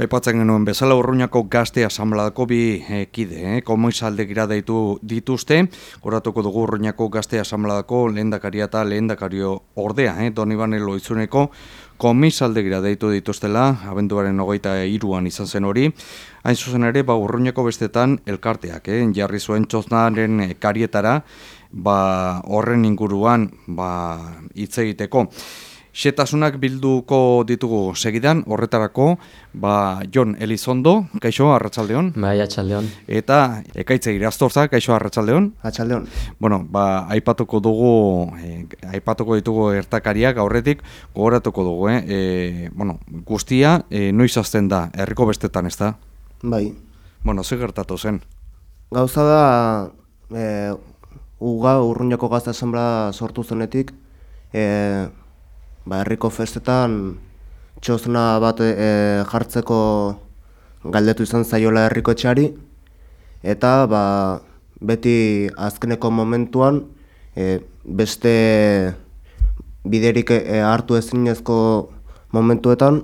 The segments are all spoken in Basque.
Baipatzen genuen bezala urruñako gazte asambladako bi eh, kide, eh? komoizalde gira daitu dituzte, goratuko dugu urruñako gazte asambladako lehendakaria eta lehendakario ordea, eh? doni banelo izuneko komisalde gira daitu dituztela, abenduaren hogeita iruan izan zen hori, hain zuzen ere, ba, urruñako bestetan elkarteak, eh? jarri zuen txoznaren karietara, ba, horren inguruan ba, hitz egiteko. Xetasunak bilduko ditugu segidan, horretarako, ba, Jon Elizondo, kaixo, arratsaldeon. Bai, atxaldeon. Eta, ekaitze iraztorza, kaixo, arratsaldeon. Atxaldeon. Bueno, ba, aipatuko dugu, e, aipatuko ditugu ertakariak aurretik, gogoratuko dugu, eh? E, bueno, guztia, e, noiz azten da, herriko bestetan, ez da? Bai. Bueno, ze gertatu zen? Gauza da, e, uga urruñako gazta esanbra sortu zenetik, e, ba, herriko festetan txosna bat e, jartzeko galdetu izan zaiola herriko etxari eta ba, beti azkeneko momentuan e, beste biderik e, hartu ezinezko momentuetan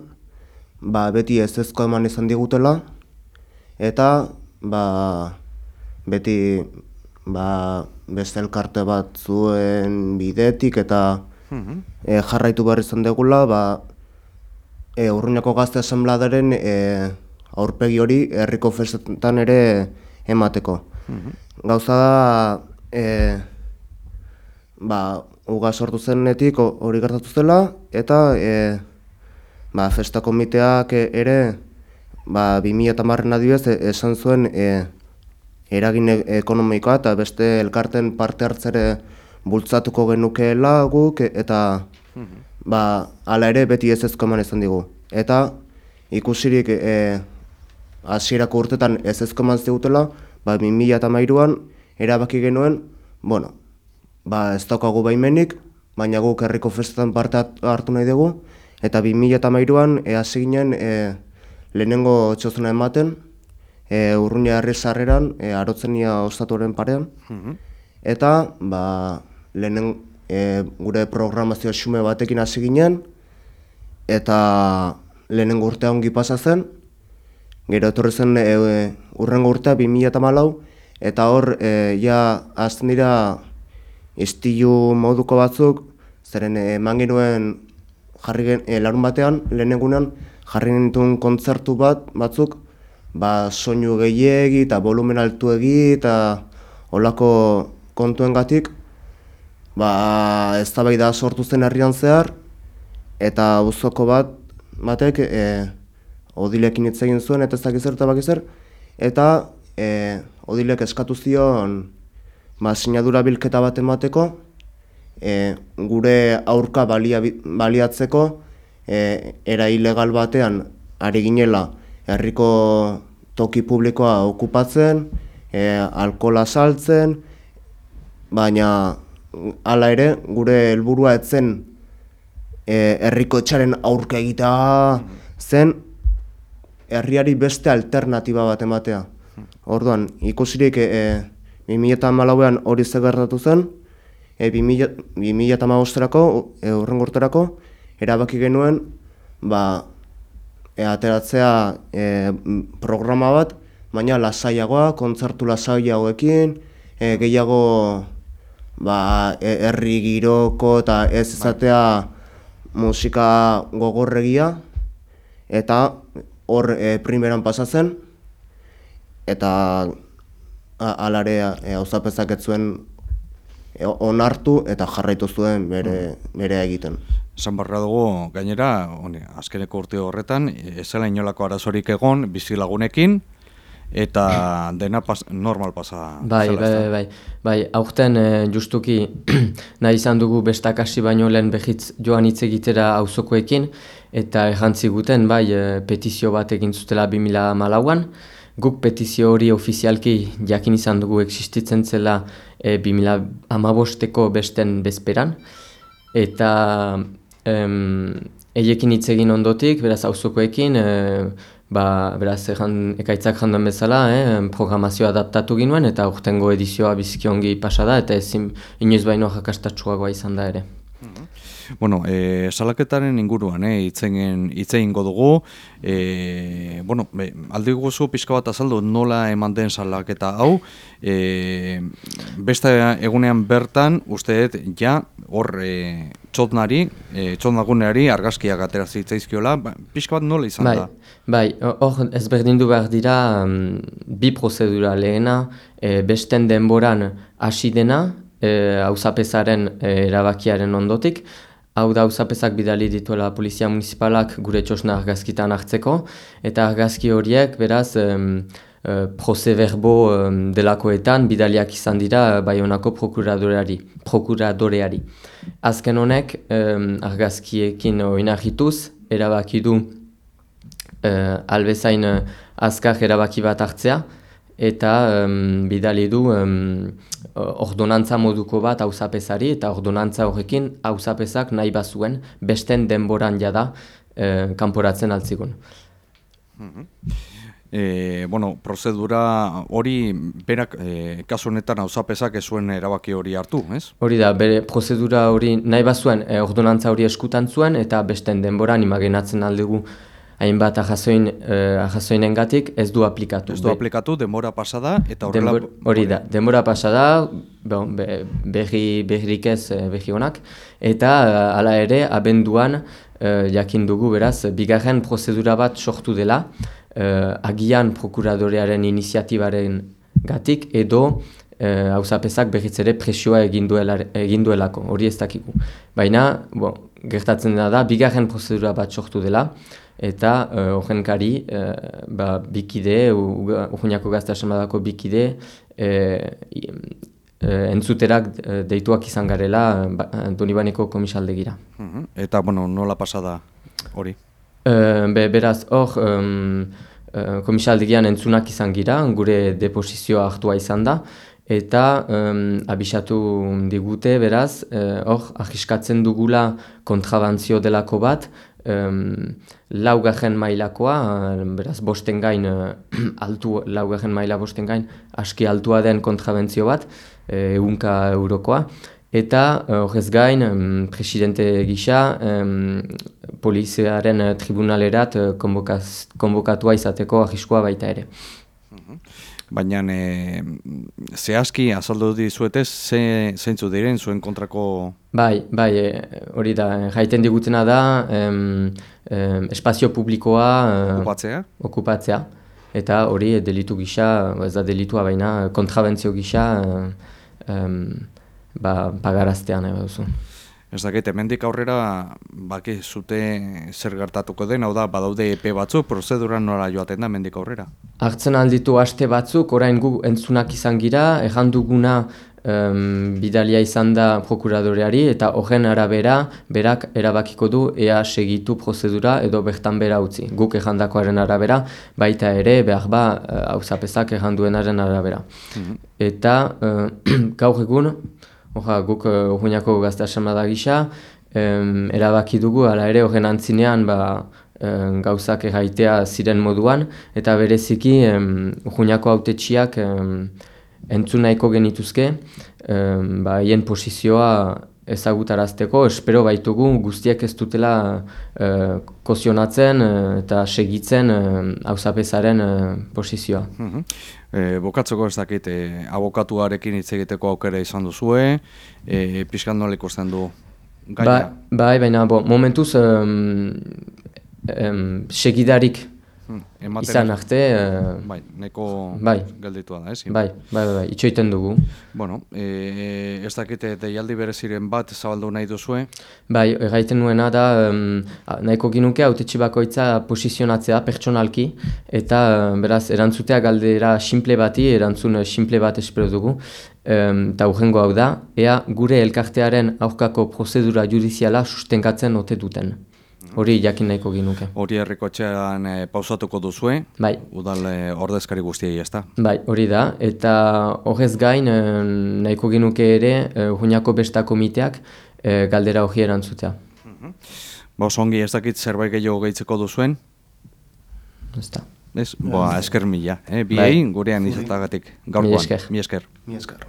ba, beti ez ezko eman izan digutela. Eta ba, beti ba, beste elkarte bat zuen bidetik eta e, jarraitu behar izan degula, ba, e, urruñako gazte asambladaren e, aurpegi hori herriko festetan ere emateko. Gauza da, e, ba, uga sortu zenetik hori gertatu zela, eta e, ba, festa komiteak ere ba, 2000 eta marren adibez e, esan zuen e, eragin ekonomikoa eta beste elkarten parte hartzere bultzatuko genukeela guk eta ba hala ere beti ez ezko eman izan digu. Eta ikusirik e, hasierako urtetan ez ezko eman zigutela, ba 2013an erabaki genuen, bueno, ba ez daukagu baimenik, baina guk herriko festetan parte hartu nahi dugu eta 2013an e, hasi ginen e, lehenengo txozuna ematen, e, urruña herri sarreran, e, arotzenia ostatuaren parean. Eta, ba, lehenen e, gure programazio xume batekin hasi ginen eta lehenen urtea ongi pasa zen. Gero etorri zen e, e, urrengo urtea 2014 eta hor e, ja hasten dira istilu moduko batzuk zeren eman genuen jarri gen, e, larun batean lehenengunan jarri genituen kontzertu bat batzuk ba soinu gehiegi eta volumen altuegi eta olako kontuengatik ba, ez da sortu zen herrian zehar, eta uzoko bat, batek, e, odilekin hitz egin zuen, eta ez dakiz eta bakizer, eta e, odilek eskatu zion, ba, sinadura bilketa bat emateko, e, gure aurka balia, baliatzeko, e, era ilegal batean, ari ginela, herriko toki publikoa okupatzen, e, alkola saltzen, baina hala ere, gure helburua etzen e, herriko etxaren aurka egitea zen herriari beste alternatiba bat ematea. Orduan, ikusirik e, 2008an hori zegertatu zen, e, 2008erako, e, urren erabaki genuen, ba, e, ateratzea e, programa bat, baina lasaiagoa, kontzertu lasaiagoekin, e, gehiago ba, e, herri giroko eta ez izatea musika gogorregia eta hor e, primeran pasatzen eta alare hauzapezak e, zuen e, onartu eta jarraitu zuen bere, mm. bere egiten. Esan barra dugu, gainera, azkeneko urte horretan, ezela inolako arazorik egon, bizilagunekin, eta dena pas, normal pasa bai, bai, bai, bai, bai, aurten e, justuki nahi izan dugu bestak hasi baino lehen behitz joan hitz egitera auzokoekin eta errantzi guten, bai, e, petizio bat egin zutela 2000 malauan, guk petizio hori ofizialki jakin izan dugu existitzen zela e, 2000 amabosteko besten bezperan, eta em, eiekin hitz egin ondotik, beraz auzokoekin, e, Ba, beraz, egan, ekaitzak jandan bezala, eh, programazioa adaptatu ginuen, eta urtengo edizioa biziki ongi pasada, eta ezin inoiz baino jakastatxuagoa izan da ere. Mhm. Bueno, e, salaketaren inguruan, e, itzein, itzein dugu, e, bueno, be, aldi guzu pixka bat azaldu nola eman den salaketa hau, e, beste egunean bertan, usteet, ja, hor, e, txotnari, e, txotnaguneari argazkiak atera zitzaizkiola, ba, pixka bat nola izan bai, da? Bai, hor ezberdindu behar dira um, bi prozedura lehena, e, besten denboran hasi dena, hauzapezaren e, e, erabakiaren ondotik, hau da hauzapezak bidali dituela polizia municipalak gure txosna argazkitan hartzeko, eta argazki horiek beraz um, uh, prozeberbo um, delakoetan bidaliak izan dira Baionako prokuradoreari. prokuradoreari. Azken honek um, argazkiekin oinarrituz, erabaki du uh, albezain uh, azkar erabaki bat hartzea, eta um, bidali du um, ordonantza moduko bat hauzapezari, eta ordonantza horrekin hauzapezak nahi bazuen besten denboran jada uh, kanporatzen altzigun. Mm E, bueno, prozedura hori berak e, kasu honetan auzapezak ez zuen erabaki hori hartu, ez? Hori da, bere prozedura hori nahi bazuen e, ordonantza hori eskutan zuen eta besten denboran imaginatzen aldegu hainbat ahazoin, uh, ahazoinen gatik ez du aplikatu. Ez du aplikatu, denbora pasada, eta horrela... Denbor, hori da, denbora pasada, bon, be, berri, berrik ez eh, berri honak, eta uh, ala ere, abenduan, uh, jakin dugu beraz, bigarren prozedura bat sortu dela, agian prokuradorearen iniziatibaren gatik, edo hauzapezak uh, berriz ere presioa eginduelako, hori ez dakiku. Baina, bon, gertatzen da da, bigarren prozedura bat sortu dela, eta horrenkari uh, uh, ba, bikide, urguniako gazta esamadako bikide, uh, entzuterak deituak izan garela ba, Donibaneko komisaldegira. Mhm. Eta, bueno, nola pasada hori? Be, beraz, hor, um, uh, komisaldegian entzunak izan gira, gure deposizioa hartua izan da, eta um, abisatu digute, beraz, hor, uh, ahiskatzen dugula kontrabantzio delako bat, um, laugarren mailakoa, beraz bosten gain, uh, altu, laugarren maila bosten gain, aski altua den kontrabentzio bat, egunka eurokoa, eta horrez gain, um, presidente gisa, um, poliziaren tribunalerat uh, konbokatua izateko ahiskoa baita ere. Mhm baina e, zehazki azaldu dizuetez, ze, zeintzu diren zuen kontrako... Bai, bai, e, hori da, jaiten digutena da, em, em, espazio publikoa... Okupatzea? Okupatzea, eta hori delitu gisa, ez da delitua baina, kontrabentzio gisa, em, ba, pagaraztean, eba duzu. Ez dakit, hemendik aurrera, baki zute zer gertatuko den, hau da, badaude EP batzuk, prozeduran nola joaten da, hemendik aurrera? Artzen alditu aste batzuk, orain gu entzunak izan gira, ejan duguna um, bidalia izan da prokuradoreari, eta horren arabera, berak erabakiko du ea segitu prozedura edo bertan bera utzi. Guk ejandakoaren arabera, baita ere, behar ba, hau uh, zapezak ejanduenaren arabera. Mhm. Eta uh, gaur egun, Oja, guk urguinako uh, gazta esamada gisa, um, erabaki dugu, ala ere horren antzinean ba, um, gauzak erraitea ziren moduan, eta bereziki urguinako autetxiak um, entzun nahiko genituzke, ba, hien posizioa ezagutarazteko, espero baitugu guztiek ez dutela uh, kozionatzen uh, eta segitzen hauzapezaren uh, posizioa. Mm E, bokatzeko ez dakit, e, abokatuarekin hitz egiteko aukera izan duzue, e, pixkan nola ikusten du gaia? Ba, bai, baina bo, momentuz um, um, segidarik Hmm, izan arte... Uh, bai, neko bai. gelditua da, ez? Bai, bai, bai, bai, itxoiten dugu. Bueno, e, ez dakite deialdi bereziren bat zabaldu nahi duzue? Bai, erraiten nuena da, um, nahiko ginuke autetxi bakoitza posizionatzea pertsonalki, eta beraz, erantzutea galdera simple bati, erantzun simple bat espero dugu, eta um, urrengo hau da, ea gure elkartearen aurkako prozedura judiziala sustenkatzen ote duten. Hori jakin nahiko ginuke. Hori herrikotxean e, pausatuko duzue? Bai. Udal e, ordezkari guztiei ez da? Bai, hori da. Eta horrez gain e, nahiko ginuke ere e, Juniako Besta Komiteak e, galdera hori erantzutea. Mm -hmm. Ba, ongi ez dakit zerbait gehiago gehitzeko duzuen? Ez da. Ez, boa, esker mila. Eh? Biei, bai. gurean izatagatik. Gaurkoan. Mi esker. Mi esker. Mi esker.